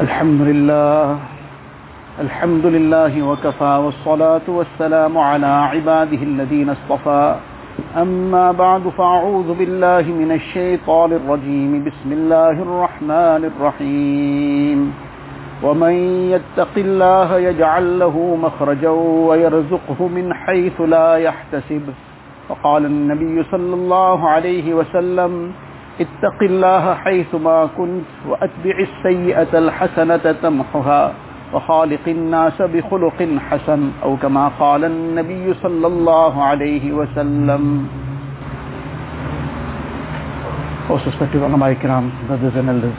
الحمد لله الحمد لله وكفى والصلاة والسلام على عباده الذين اصطفى. أما بعد فأعوذ بالله من الشيطان الرجيم. بسم الله الرحمن الرحيم. ومن يتق الله يجعل له مخرجا ويرزقه من حيث لا يحتسب. وقال النبي صلى الله عليه وسلم اتق الله حيثما كنت وأتبع السيئة الحسنة تمحها وخالق الناس بخلق حسن أو كما قال النبي صلى الله عليه وسلم Most respected ulama ikram, brothers and elders.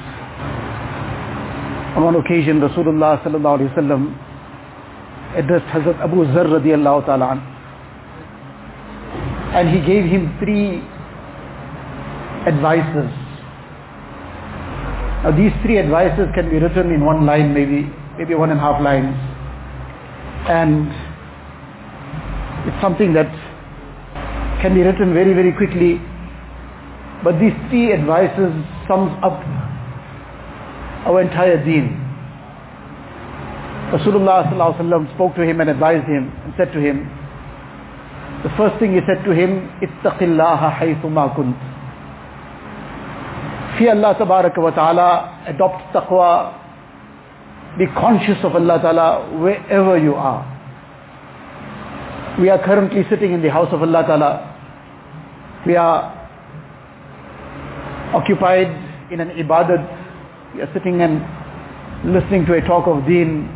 On one occasion, Rasulullah sallallahu alayhi wa sallam addressed Hazrat Abu Zar radiallahu ta'ala and he gave him three advices. Now these three advices can be written in one line maybe, maybe one and a half lines. And it's something that can be written very, very quickly. But these three advices sums up our entire deen. Rasulullah spoke to him and advised him and said to him, the first thing he said to him, اتق الله حيثما كنت. Fear Allah tabaraka wa ta'ala, adopt taqwa, be conscious of Allah ta'ala wherever you are. We are currently sitting in the house of Allah ta'ala. We are occupied in an ibadat. We are sitting and listening to a talk of deen.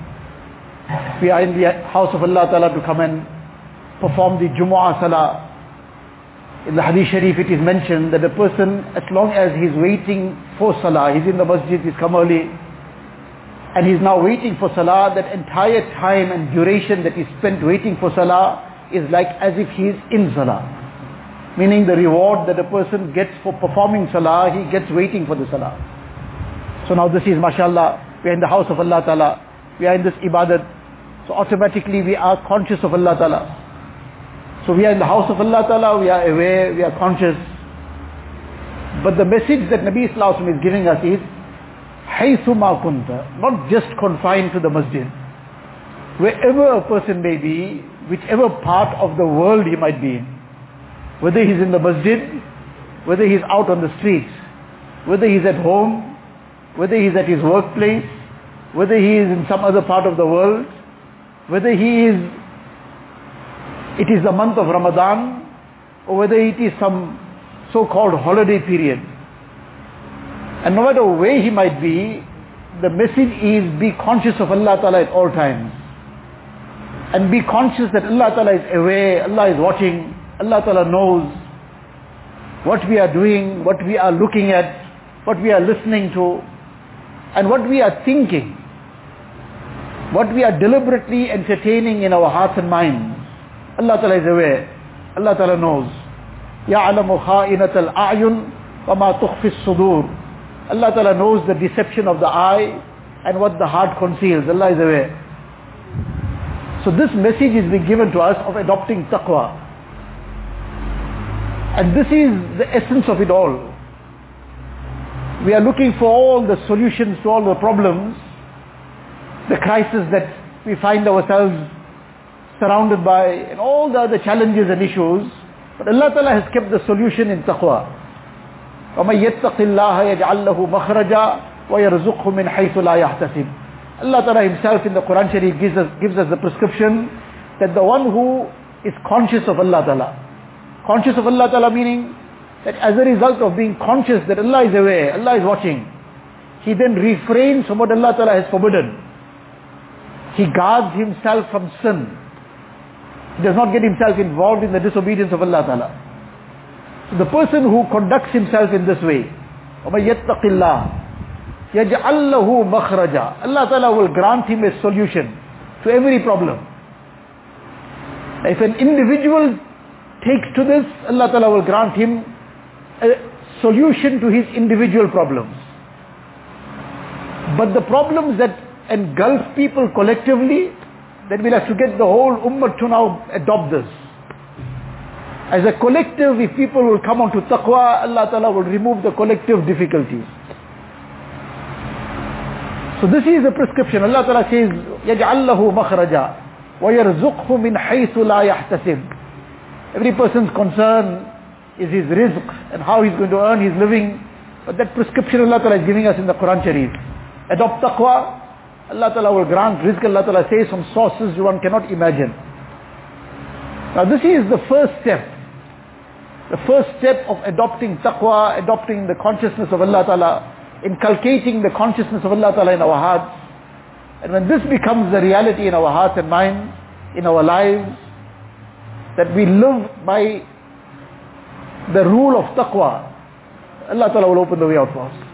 We are in the house of Allah ta'ala to come and perform the Jumu'ah salah. In the Hadith Sharif it is mentioned that a person, as long as he's waiting for Salah, he's in the masjid, he's come early, and he's now waiting for Salah, that entire time and duration that he spent waiting for Salah is like as if he is in Salah. Meaning the reward that a person gets for performing Salah, he gets waiting for the Salah. So now this is mashallah, we are in the house of Allah Ta'ala, we are in this ibadat, so automatically we are conscious of Allah Ta'ala. So we are in the house of Allah Ta'ala, we are aware, we are conscious. But the message that Nabi Islam is giving us is, Haythuma kunta, not just confined to the masjid. Wherever a person may be, whichever part of the world he might be in, whether he's in the masjid, whether he's out on the streets, whether he's at home, whether he's at his workplace, whether he is in some other part of the world, whether he is it is the month of Ramadan or whether it is some so-called holiday period. And no matter where he might be, the message is be conscious of Allah Ta'ala at all times. And be conscious that Allah Ta'ala is aware, Allah is watching, Allah Ta'ala knows what we are doing, what we are looking at, what we are listening to, and what we are thinking, what we are deliberately entertaining in our hearts and minds. Allah Ta'ala is aware. Allah Ta'ala knows. يَعْلَمُ خَائِنَةَ الْأَعْيُنِ وَمَا تُخْفِ الصُّدُورِ Allah Ta'ala knows the deception of the eye and what the heart conceals. Allah is aware. So this message is being given to us of adopting taqwa. And this is the essence of it all. We are looking for all the solutions to all the problems, the crisis that we find ourselves surrounded by and all the other challenges and issues. But Allah Ta'ala has kept the solution in taqwa. وَمَنْ يَتَّقِ اللَّهَ يَجْعَلْ لَهُ مَخْرَجًا وَيَرْزُقْهُ مِنْ حَيْثُ لَا يَحْتَسِبُ Allah Ta'ala himself in the Quran Sharif gives us, gives us the prescription that the one who is conscious of Allah Ta'ala, conscious of Allah Ta'ala meaning that as a result of being conscious that Allah is aware, Allah is watching, he then refrains from what Allah Ta'ala has forbidden. He guards himself from sin. He does not get himself involved in the disobedience of Allah Ta'ala. So the person who conducts himself in this way, وَمَنْ يَتَّقِ اللَّهِ يَجْعَلْ لَهُ مَخْرَجًا Allah Ta'ala will grant him a solution to every problem. If an individual takes to this, Allah Ta'ala will grant him a solution to his individual problems. But the problems that engulf people collectively, then we'll have to get the whole ummah to now adopt this. As a collective, if people will come onto taqwa, Allah Ta'ala will remove the collective difficulties. So this is the prescription. Allah Ta'ala says, يَجْعَلْ لَهُ مَخْرَجًا وَيَرْزُقْهُ مِنْ حَيْثُ لَا يَحْتَسِبُ Every person's concern is his rizq and how he's going to earn his living. But that prescription Allah Ta'ala is giving us in the Quran Sharif. Adopt taqwa, Allah Ta'ala will grant rizq, Allah Ta'ala says from sources you one cannot imagine. Now this is the first step. The first step of adopting taqwa, adopting the consciousness of Allah Ta'ala, inculcating the consciousness of Allah Ta'ala in our hearts. And when this becomes the reality in our hearts and minds, in our lives, that we live by the rule of taqwa, Allah Ta'ala will open the way out for us.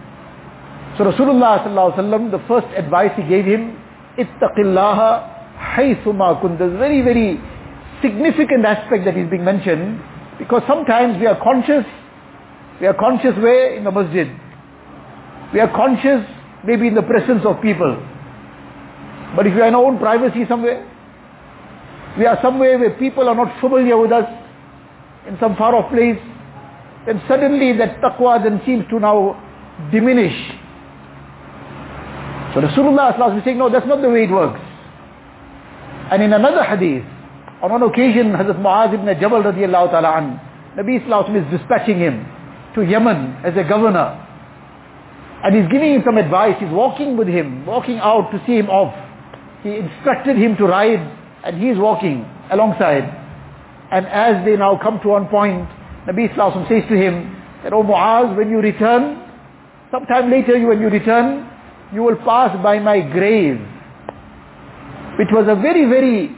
So Rasulullah Sallallahu the first advice he gave him, ittaqillaha haythuma kun. There's very, very significant aspect that is being mentioned because sometimes we are conscious, we are conscious where? In the masjid. We are conscious maybe in the presence of people. But if we are in our own privacy somewhere, we are somewhere where people are not familiar with us, in some far off place, then suddenly that taqwa then seems to now diminish. So Rasulullah is saying, no, that's not the way it works. And in another hadith, on one occasion, Hazrat Muaz ibn Jabal radiallahu ta'ala an, Nabi Islam is dispatching him to Yemen as a governor. And he's giving him some advice. He's walking with him, walking out to see him off. He instructed him to ride and he's walking alongside. And as they now come to one point, Nabi Islam says to him that, Oh Muaz, when you return, sometime later when you return, you will pass by my grave. Which was a very, very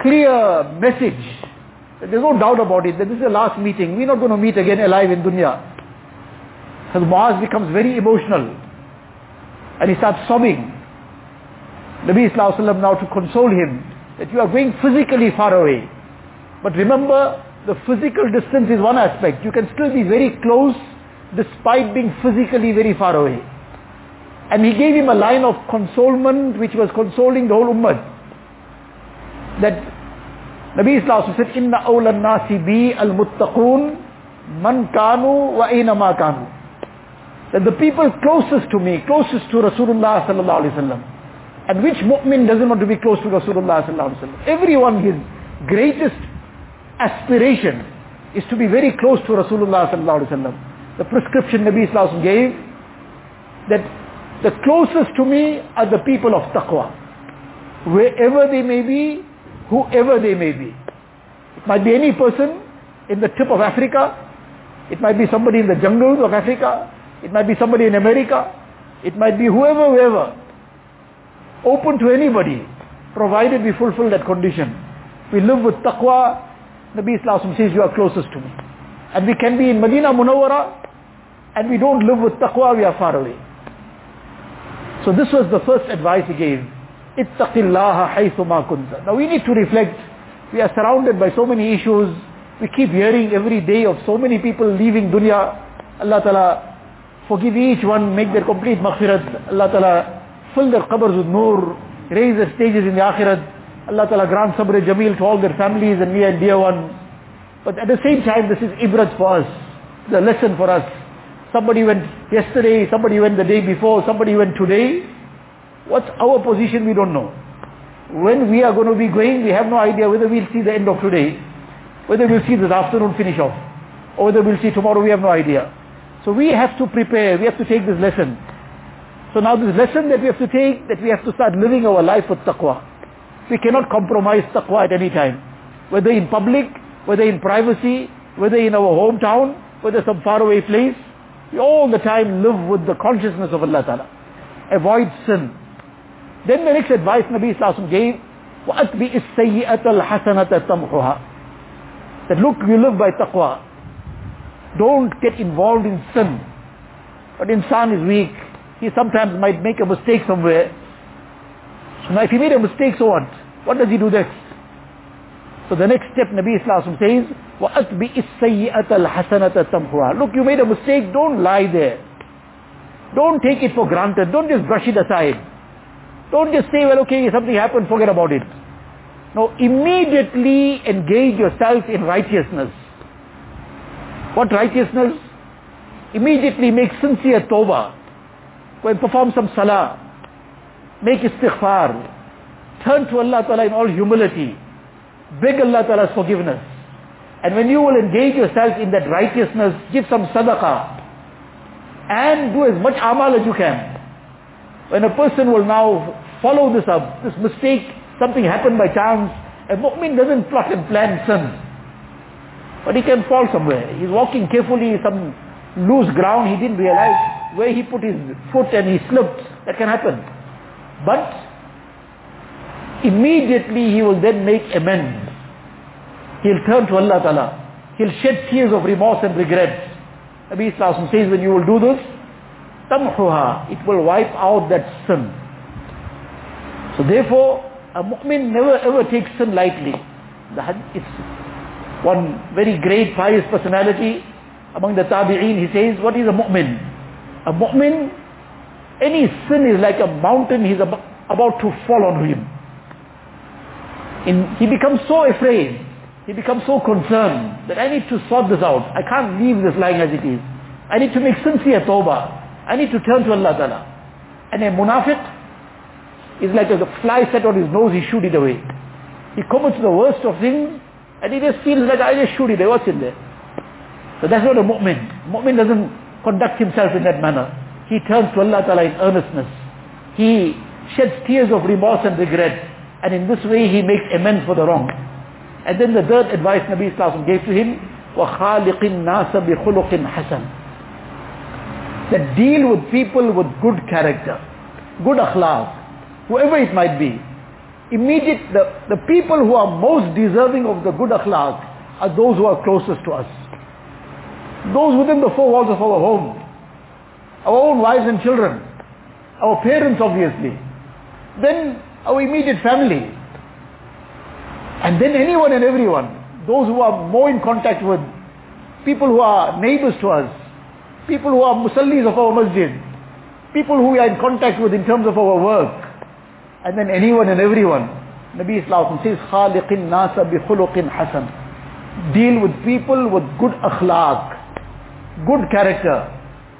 clear message. There's no doubt about it that this is the last meeting. We're not going to meet again alive in dunya. So Muaz becomes very emotional. And he starts sobbing. Nabi Sallallahu now to console him that you are going physically far away. But remember, the physical distance is one aspect. You can still be very close despite being physically very far away. And he gave him a line of consolement which was consoling the whole ummah. That Nabi Islam said, Inna awla nasi bi al-muttaqun man kanu wa aina ma kanu that the people closest to me, closest to Rasulullah sallallahu alaihi wasallam. And which mu'min doesn't want to be close to Rasulullah sallallahu alaihi wasallam? Everyone, his greatest aspiration is to be very close to Rasulullah sallallahu alaihi wasallam. The prescription Nabi sallallahu gave that the closest to me are the people of taqwa. Wherever they may be, whoever they may be. It might be any person in the tip of Africa. It might be somebody in the jungles of Africa. It might be somebody in America. It might be whoever, whoever. Open to anybody, provided we fulfill that condition. We live with taqwa. Nabi Islam says you are closest to me. And we can be in Medina Munawwara and we don't live with taqwa, we are far away. So this was the first advice he gave. Ittaqillaha haythuma kunta. Now we need to reflect. We are surrounded by so many issues. We keep hearing every day of so many people leaving dunya. Allah Ta'ala Forgive each one, make their complete maghfirat. Allah Ta'ala fill their qabrs with nur, raise their stages in the akhirat. Allah Ta'ala grant sabr jameel to all their families and near and dear ones. But at the same time, this is ibrat for us, the lesson for us. Somebody went yesterday, somebody went the day before, somebody went today. What's our position? We don't know. When we are going to be going, we have no idea whether we'll see the end of today, whether we'll see this afternoon finish off, or whether we'll see tomorrow, we have no idea. So we have to prepare, we have to take this lesson. So now this lesson that we have to take, that we have to start living our life with taqwa. We cannot compromise taqwa at any time. Whether in public, whether in privacy, whether in our hometown, whether some faraway place, we all the time live with the consciousness of Allah Ta'ala. Avoid sin. Then the next advice Nabi Sallallahu gave, وَأَتْبِئِ السَّيِّئَةَ الْحَسَنَةَ تَمْحُهَا That look, you live by taqwa. Don't get involved in sin. But insan is weak. He sometimes might make a mistake somewhere. So now if he made a mistake, so what? What does he do next? So the next step Nabi Islam says, وَأَتْبِئِ السَّيِّئَةَ الْحَسَنَةَ تَمْحُهَا Look, you made a mistake, don't lie there. Don't take it for granted. Don't just brush it aside. Don't just say, well, okay, something happened, forget about it. No, immediately engage yourself in righteousness. What righteousness? Immediately make sincere tawbah. Go and perform some salah. make istighfar, turn to Allah Ta'ala in all humility, beg Allah Ta'ala's forgiveness. And when you will engage yourself in that righteousness, give some sadaqah, and do as much amal as you can. When a person will now follow this up, this mistake, something happened by chance, a mu'min doesn't plot and plan sin. But he can fall somewhere. He's walking carefully, some loose ground, he didn't realize where he put his foot and he slipped. That can happen. But immediately he will then make amends. He'll turn to Allah Ta'ala. He'll shed tears of remorse and regret. Nabi Islam says when you will do this, tamhuha, it will wipe out that sin. So therefore, a mu'min never ever takes sin lightly. The, it's one very great pious personality among the tabi'een, he says, what is a mu'min? A mu'min, any sin is like a mountain he's ab- about to fall on him. In, he becomes so afraid, he becomes so concerned that I need to sort this out. I can't leave this lying as it is. I need to make sincere tawbah. I need to turn to Allah Ta'ala. And a munafiq is like a fly set on his nose, he shoot it away. He commits the worst of things and he just feels like I just shoot it away. What's in there? So that's not a mu'min. Mu'min doesn't conduct himself in that manner. He turns to Allah Ta'ala in earnestness. He sheds tears of remorse and regret. And in this way he makes amends for the wrong. And then the third advice Nabi Sallallahu gave to him, وَخَالِقِ النَّاسَ بِخُلُقٍ حَسَنٍ That deal with people with good character, good akhlaq, whoever it might be. Immediate, the, the people who are most deserving of the good akhlaq are those who are closest to us. Those within the four walls of our home. Our own wives and children. Our parents obviously. Then our immediate family. And then anyone and everyone. Those who are more in contact with. People who are neighbors to us. People who are musallis of our masjid. People who we are in contact with in terms of our work. And then anyone and everyone. Nabi Islam says, خَالِقٍ النَّاسَ بِخُلُقٍ حَسَنٍ Deal with people with good akhlaq, good character.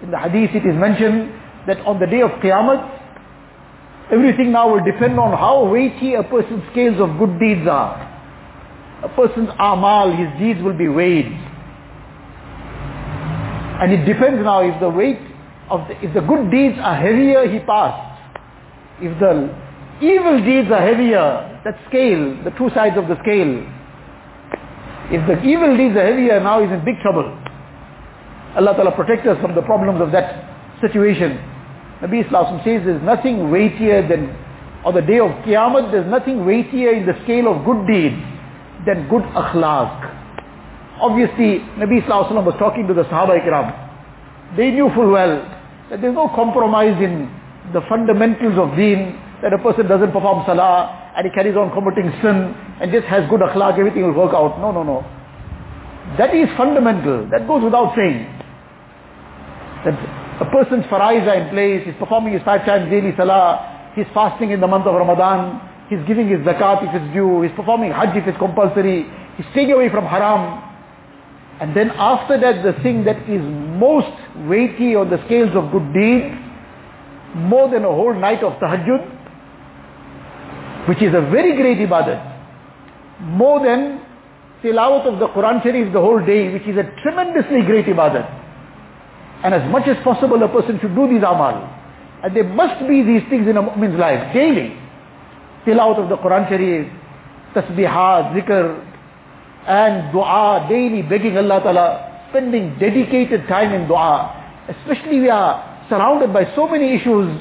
In the hadith it is mentioned that on the day of Qiyamah, everything now will depend on how weighty a person's scales of good deeds are. A person's amal, his deeds will be weighed. And it depends now if the weight of the, if the good deeds are heavier, he passed. If the evil deeds are heavier, that scale, the two sides of the scale, if the evil deeds are heavier, now he's in big trouble. Allah Ta'ala protect us from the problems of that situation. Nabi Islam says there's nothing weightier than, on the day of Qiyamah, there's nothing weightier in the scale of good deeds than good akhlaq. Obviously, Nabi Islam was talking to the Sahaba Ikram. They knew full well that there's no compromise in the fundamentals of deen, that a person doesn't perform salah and he carries on committing sin and just has good akhlaq, everything will work out. No, no, no. That is fundamental. That goes without saying. That a person's farais are in place, he's performing his five times daily salah, he's fasting in the month of Ramadan, he's giving his zakat if it's due, he's performing hajj if it's compulsory, he's staying away from haram. And then after that, the thing that is most weighty on the scales of good deeds, more than a whole night of tahajjud, which is a very great ibadat, more than tilawat of the Quran Sharif the whole day, which is a tremendously great ibadat. And as much as possible a person should do these amal. And there must be these things in a mu'min's life, daily. Tilawat of the Quran Sharif, tasbihat, zikr, and dua, daily begging Allah Ta'ala, spending dedicated time in dua. Especially we are surrounded by so many issues,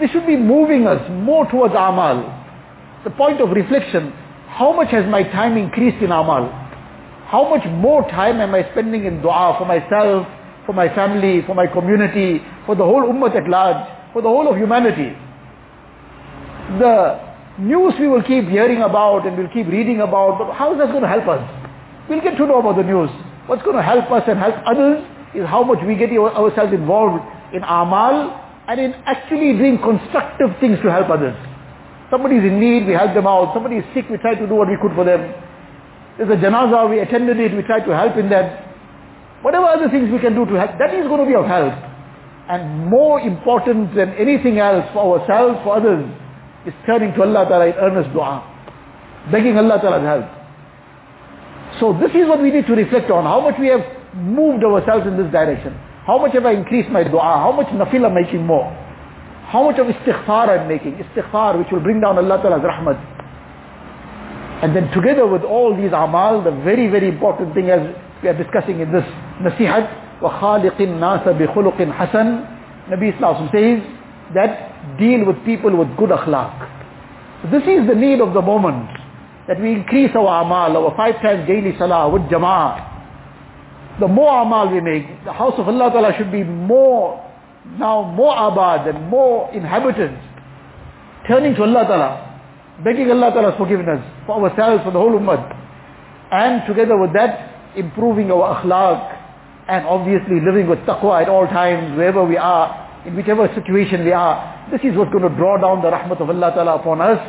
this should be moving us more towards amal. The point of reflection, how much has my time increased in amal? How much more time am I spending in dua for myself, for my family, for my community, for the whole ummah at large, for the whole of humanity. The news we will keep hearing about and we'll keep reading about, but how is that going to help us? We'll get to know about the news. What's going to help us and help others is how much we get ourselves involved in amal and in actually doing constructive things to help others. Somebody is in need, we help them out. Somebody is sick, we try to do what we could for them. There's a janaza, we attended it, we try to help in that. Whatever other things we can do to help, that is going to be of help. And more important than anything else for ourselves, for others, is turning to Allah Ta'ala in earnest dua. Begging Allah Ta'ala's help. So this is what we need to reflect on. How much we have moved ourselves in this direction. How much have I increased my dua? How much nafil I'm making more? How much of istighfar I'm making? Istighfar which will bring down Allah Ta'ala's rahmat. And then together with all these amal, the very, very important thing as we are discussing in this nasihat, وَخَالِقِ النَّاسَ بِخُلُقٍ حَسَنٍ Nabi Islam says that deal with people with good akhlaq. This is the need of the moment. That we increase our amal, our five times daily salah with jama'ah. The more amal we make, the house of Allah Ta'ala should be more, now more abad and more inhabitants, Turning to Allah Ta'ala, begging Allah Ta'ala's forgiveness for ourselves, for the whole ummah. And together with that, improving our akhlaq and obviously living with taqwa at all times, wherever we are, in whichever situation we are. This is what's going to draw down the rahmat of Allah Ta'ala upon us,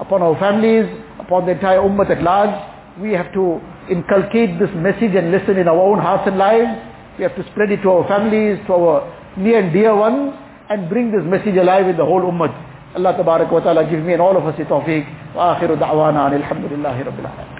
upon our families, upon the entire ummah at large. We have to inculcate this message and listen in our own hearts and lives. We have to spread it to our families, to our near and dear ones, and bring this message alive in the whole ummah. Allah Ta'ala give me and all of us a tawfiq. Wa akhiru da'wana alhamdulillahi rabbil alamin.